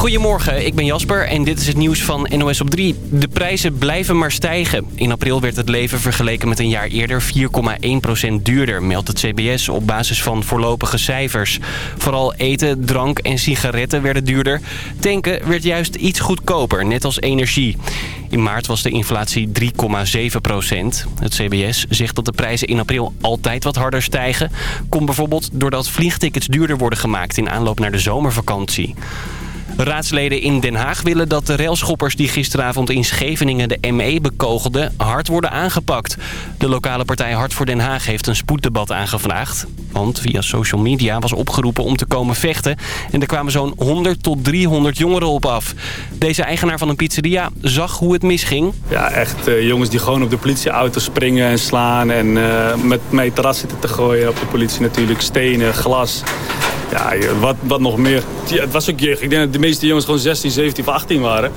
Goedemorgen, ik ben Jasper en dit is het nieuws van NOS op 3. De prijzen blijven maar stijgen. In april werd het leven vergeleken met een jaar eerder 4,1% duurder, meldt het CBS op basis van voorlopige cijfers. Vooral eten, drank en sigaretten werden duurder. Tanken werd juist iets goedkoper, net als energie. In maart was de inflatie 3,7%. Het CBS zegt dat de prijzen in april altijd wat harder stijgen. Komt bijvoorbeeld doordat vliegtickets duurder worden gemaakt in aanloop naar de zomervakantie. Raadsleden in Den Haag willen dat de railschoppers die gisteravond in Scheveningen de ME bekogelden hard worden aangepakt. De lokale partij Hart voor Den Haag heeft een spoeddebat aangevraagd. Want via social media was opgeroepen om te komen vechten. En er kwamen zo'n 100 tot 300 jongeren op af. Deze eigenaar van een pizzeria zag hoe het misging. Ja, echt uh, jongens die gewoon op de politieauto springen en slaan. En uh, met meteras zitten te gooien op de politie natuurlijk. Stenen, glas. Ja, wat, wat nog meer. Het was ook jeugd. Ik denk dat de meeste jongens gewoon 16, 17 of 18 waren.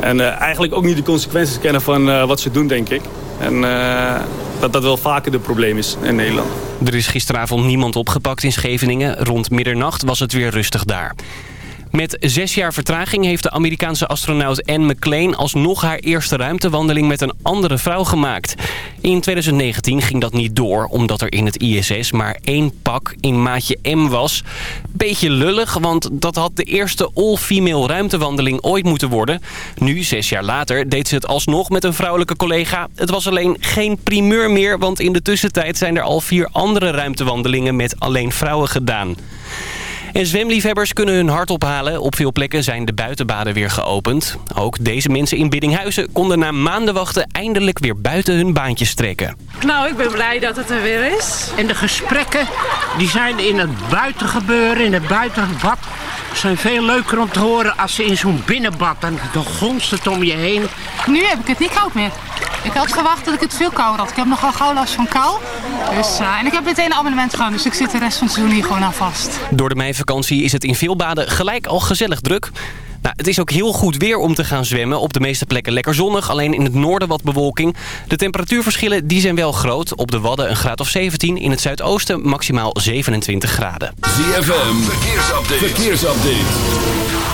En uh, eigenlijk ook niet de consequenties kennen van uh, wat ze doen, denk ik. En uh, dat dat wel vaker de probleem is in Nederland. Er is gisteravond niemand opgepakt in Scheveningen. Rond middernacht was het weer rustig daar. Met zes jaar vertraging heeft de Amerikaanse astronaut Anne McClain alsnog haar eerste ruimtewandeling met een andere vrouw gemaakt. In 2019 ging dat niet door, omdat er in het ISS maar één pak in maatje M was. Beetje lullig, want dat had de eerste all-female ruimtewandeling ooit moeten worden. Nu, zes jaar later, deed ze het alsnog met een vrouwelijke collega. Het was alleen geen primeur meer, want in de tussentijd zijn er al vier andere ruimtewandelingen met alleen vrouwen gedaan. En zwemliefhebbers kunnen hun hart ophalen. Op veel plekken zijn de buitenbaden weer geopend. Ook deze mensen in Biddinghuizen konden na maanden wachten eindelijk weer buiten hun baantjes trekken. Nou, ik ben blij dat het er weer is. En de gesprekken die zijn in het buitengebeuren, in het buitenbad zijn veel leuker om te horen als ze in zo'n binnenbad en dan gonst het om je heen. Nu heb ik het niet koud meer. Ik had verwacht dat ik het veel kouder had. Ik heb nogal gauw last van kou. Dus, uh, en ik heb meteen een abonnement gewoon, dus ik zit de rest van het seizoen hier gewoon aan vast. Door de meivakantie is het in veel baden gelijk al gezellig druk. Nou, het is ook heel goed weer om te gaan zwemmen. Op de meeste plekken lekker zonnig, alleen in het noorden wat bewolking. De temperatuurverschillen die zijn wel groot. Op de Wadden een graad of 17, in het zuidoosten maximaal 27 graden. ZFM, verkeersupdate. verkeersupdate.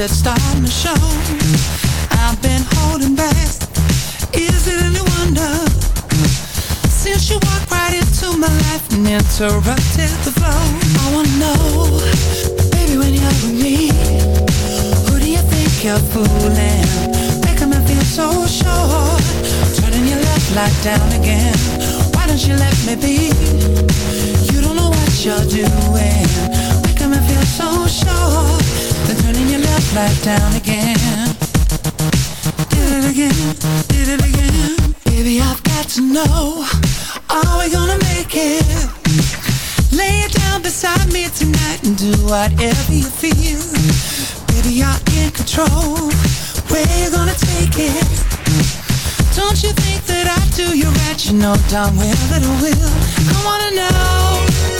It's starting to show. I've been holding back. Is it any wonder? Since you walked right into my life And interrupted the flow I wanna know Baby, when you're with me Who do you think you're fooling? Making me feel so sure. Turning your left light down again. Why don't you let me be What you're doing. Making me feel so sure. Then turning your left light down again. Did it again, did it again. Baby, I've got to know. Are we gonna make it? Lay it down beside me tonight And do whatever you feel. Baby, you're in control. Where you gonna take it? Don't you think that I do? You right? You know darn well that I will. I wanna know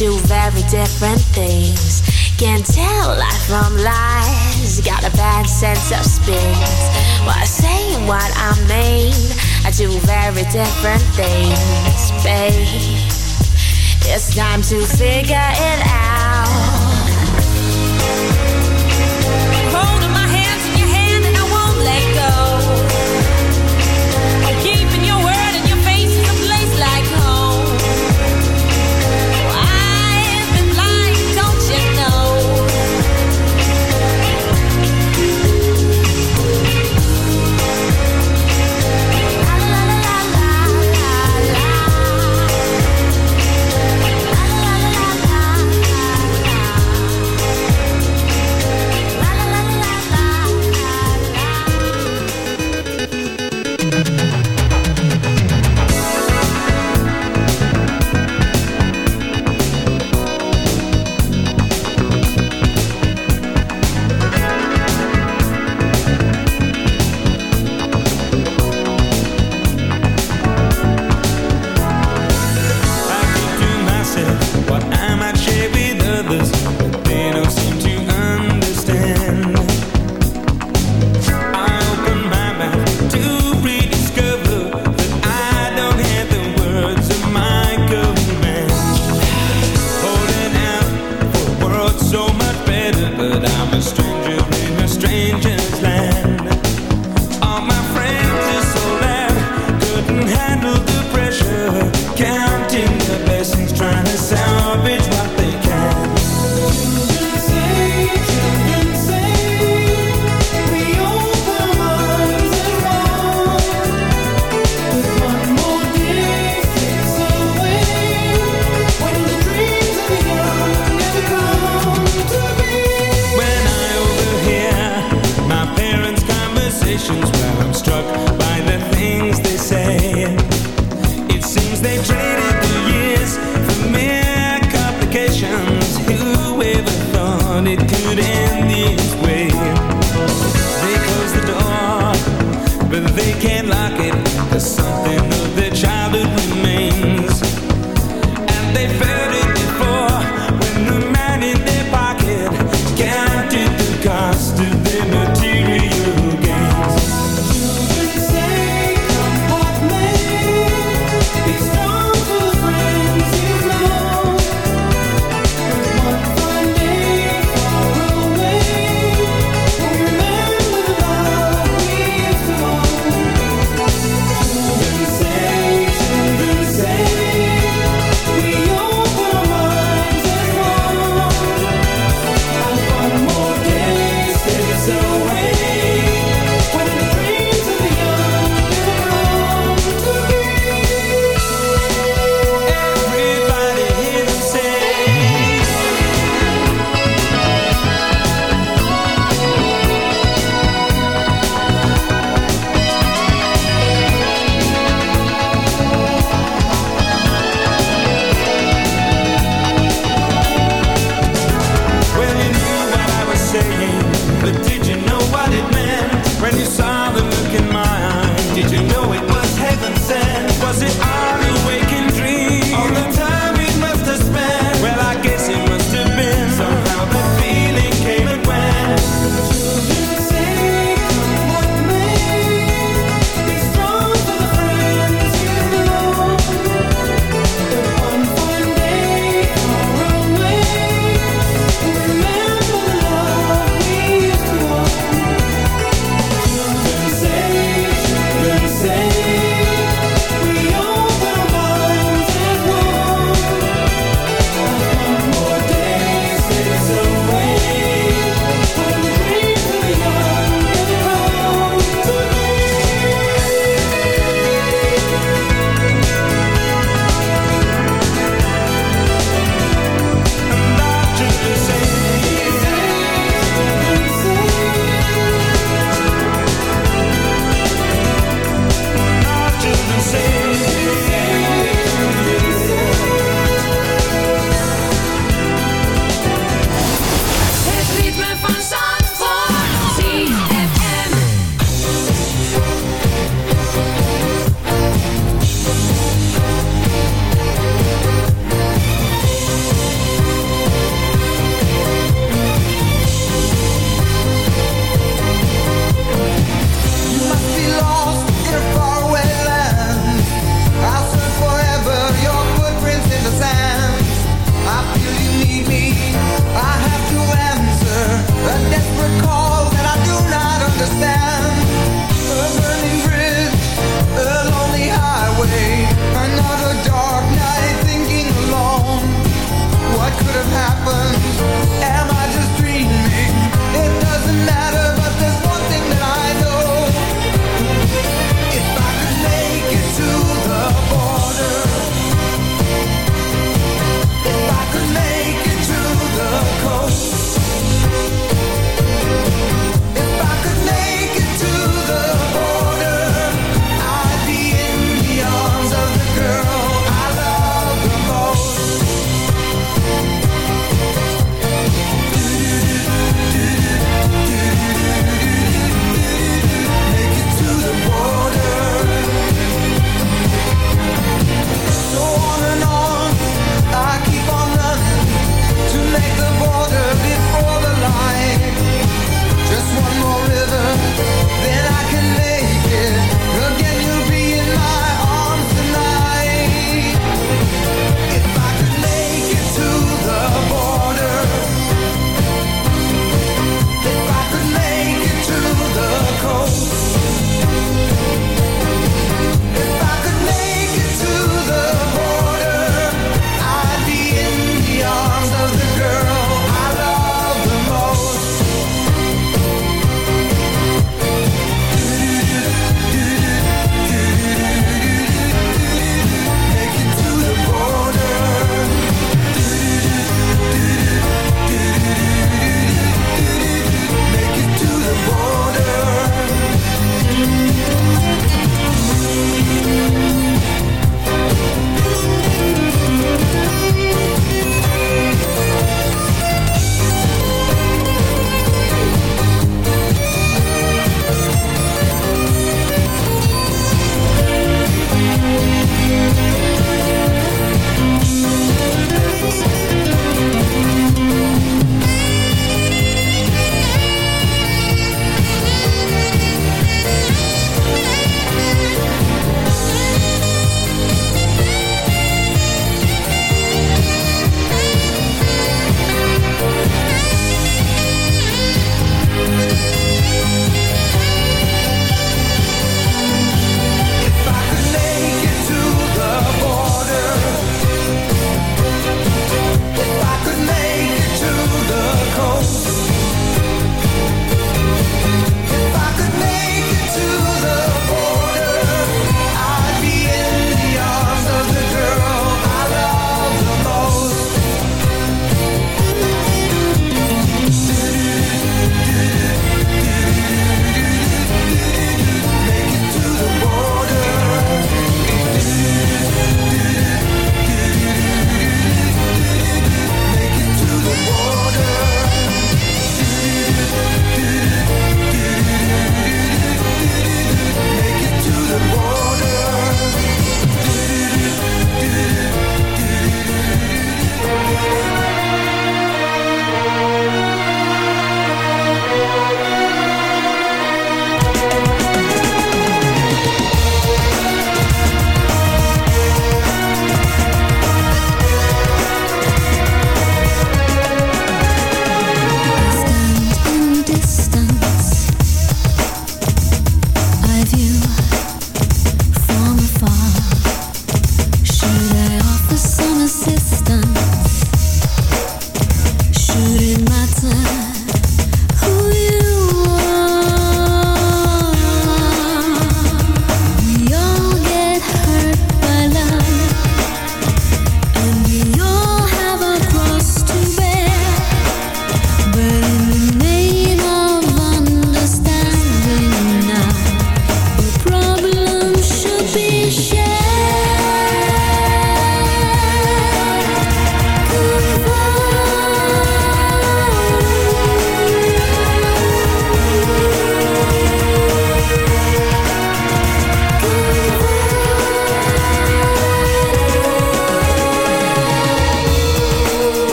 two very different things. Can't tell life from lies. Got a bad sense of spin. While saying what I mean, I do very different things, babe. It's time to figure it out.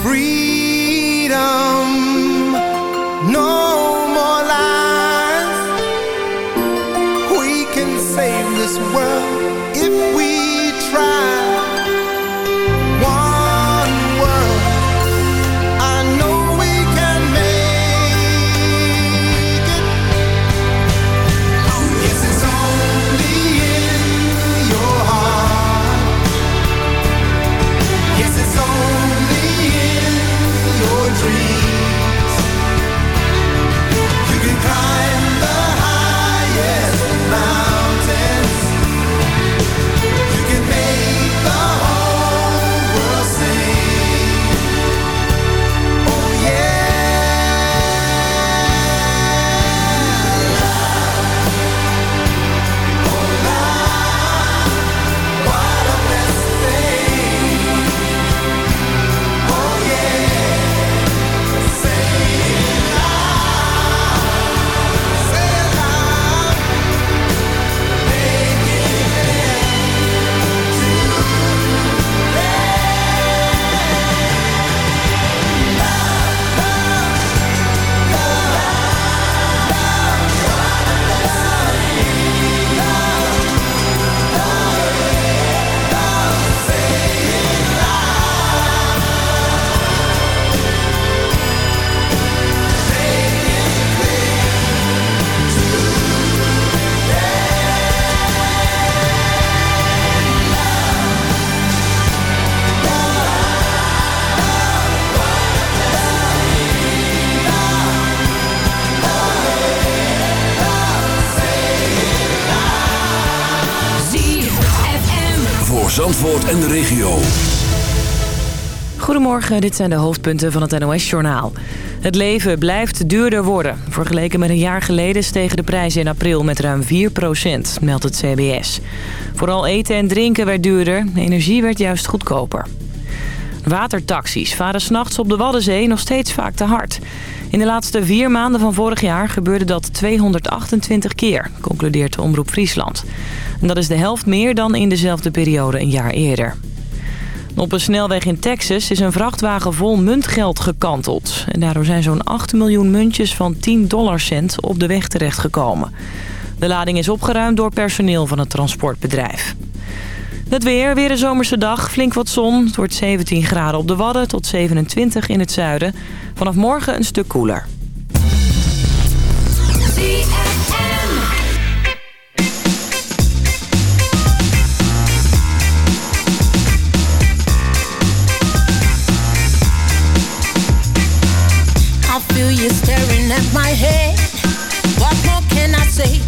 free. Zandvoort en de regio. Goedemorgen, dit zijn de hoofdpunten van het NOS-journaal. Het leven blijft duurder worden. Vergeleken met een jaar geleden stegen de prijzen in april met ruim 4% meldt het CBS. Vooral eten en drinken werd duurder, energie werd juist goedkoper. Watertaxis varen s'nachts op de Waddenzee nog steeds vaak te hard. In de laatste vier maanden van vorig jaar gebeurde dat 228 keer, concludeert de Omroep Friesland. En dat is de helft meer dan in dezelfde periode een jaar eerder. Op een snelweg in Texas is een vrachtwagen vol muntgeld gekanteld. En daardoor zijn zo'n 8 miljoen muntjes van 10 dollarcent op de weg terechtgekomen. De lading is opgeruimd door personeel van het transportbedrijf. Het weer, weer een zomerse dag, flink wat zon. Het wordt 17 graden op de Wadden tot 27 in het zuiden. Vanaf morgen een stuk koeler.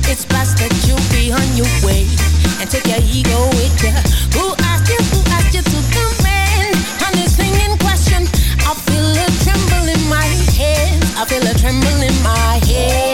It's best that you be on your way take your ego with you. Who asked you? Who asked you to? I feel a tremble in my head, I feel a tremble in my hands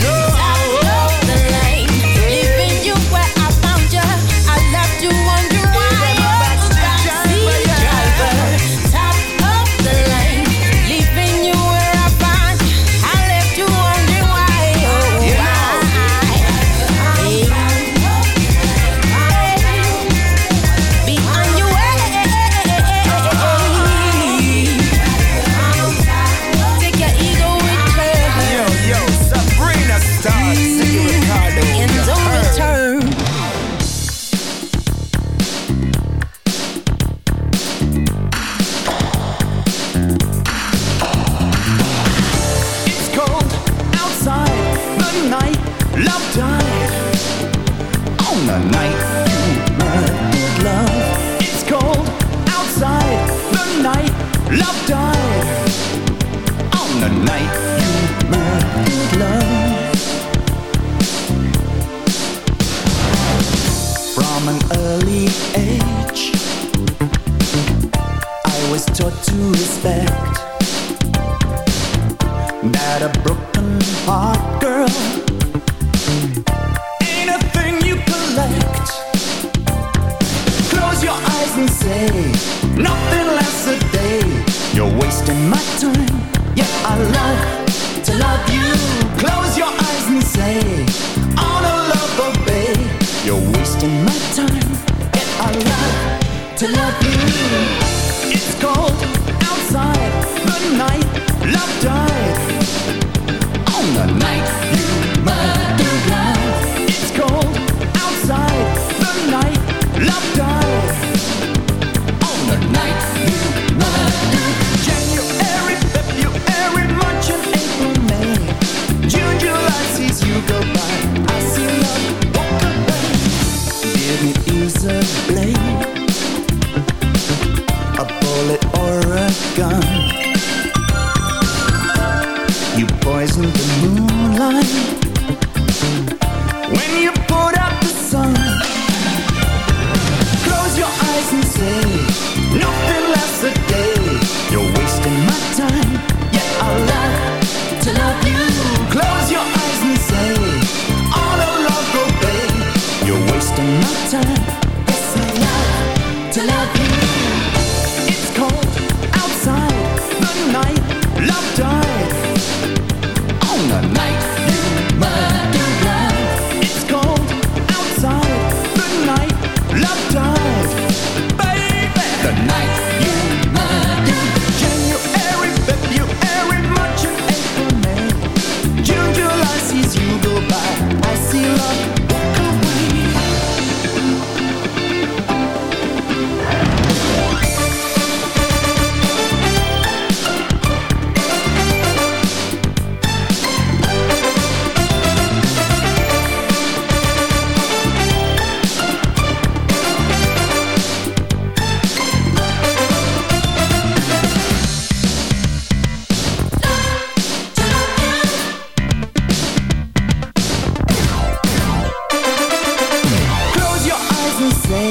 say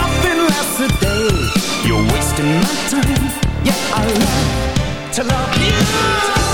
Nothing lasts a day. You're wasting my time. Yeah, I love to love you.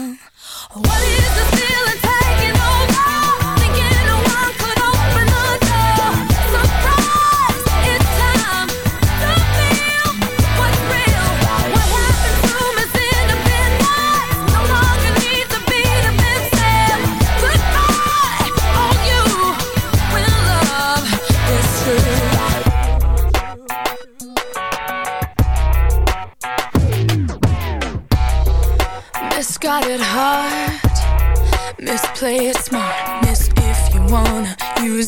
What is the feeling?